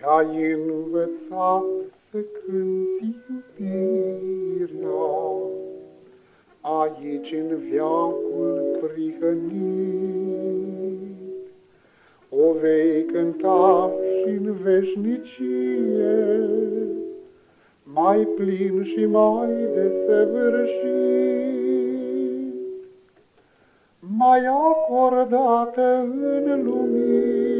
Te-ai învățat să cânti iubirea, Aici în viacul prihănit. O vei cânta și în veșnicie, Mai plin și mai desăvârșit, Mai acordată în lumină,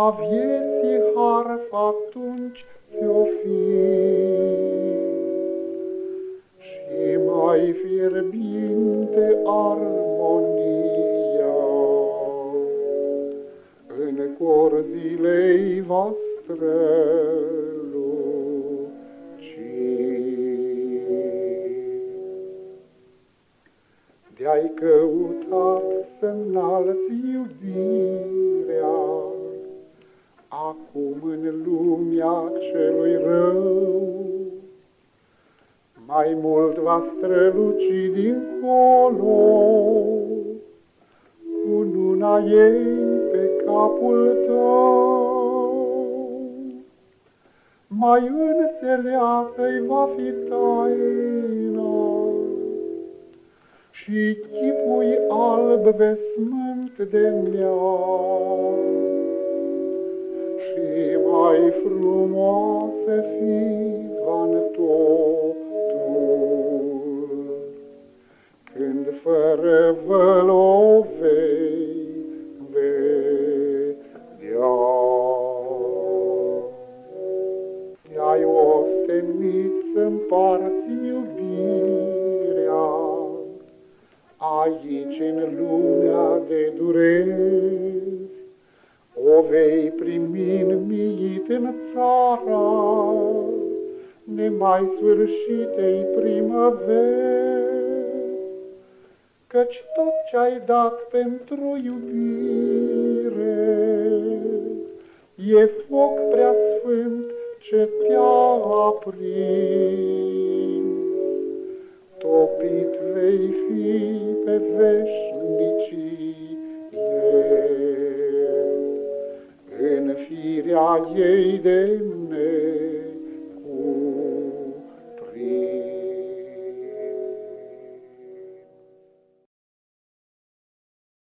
a vieții harfa atunci ți-o fi. Și mai fierbinte armonia în cor zilei voastre De-ai căutat să-nalți iubirea, acum în lumea celui rău. Mai mult va străluci dincolo, cu luna ei pe capul tău. Mai înțeleasă-i va fi taina și chipui alb vesmânt de miau și mai frumoase fi van totul. Când fără văl vei vedea. Te-ai ostenit să-mparți iubirea aici în lumea de dureri, o vei primi miit în țara nemai sfârșitei primăveri, Căci tot ce-ai dat pentru iubire E foc prea sfânt ce te-a aprins. Topit vei fi pe veșnicii ei de mine.